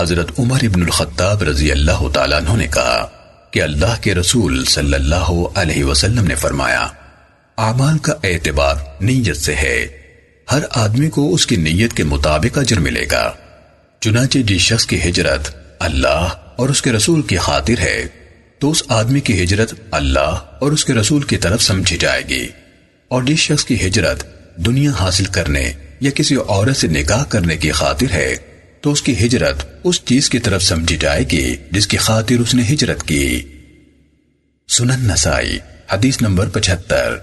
حضرت عمر ابن الخطاب رضی اللہ تعالیٰ عنہ نے کہا کہ اللہ کے رسول صلی اللہ علیہ وسلم نے فرمایا، اعمال کا اعتبار نیت سے ہے۔ ہر آدمی کو اس کی نیت کے مطابق اجر ملے گا۔ چنانچہ جس شخص کی ہجرت اللہ اور اس کے رسول کی خاطر ہے، تو اس آدمی کی ہجرت اللہ اور اس کے رسول کی طرف سمجھی جائے گی۔ اور جس شخص کی ہجرت دنیا حاصل کرنے یا کسی عورت سے نکاح کرنے کی خاطر ہے تو اس کی ہجرت اس چیز کی طرف سمجھی جائے گی جس کی خاطر اس نے ہجرت کی۔ سنن نسائی، حدیث نمبر پچھتر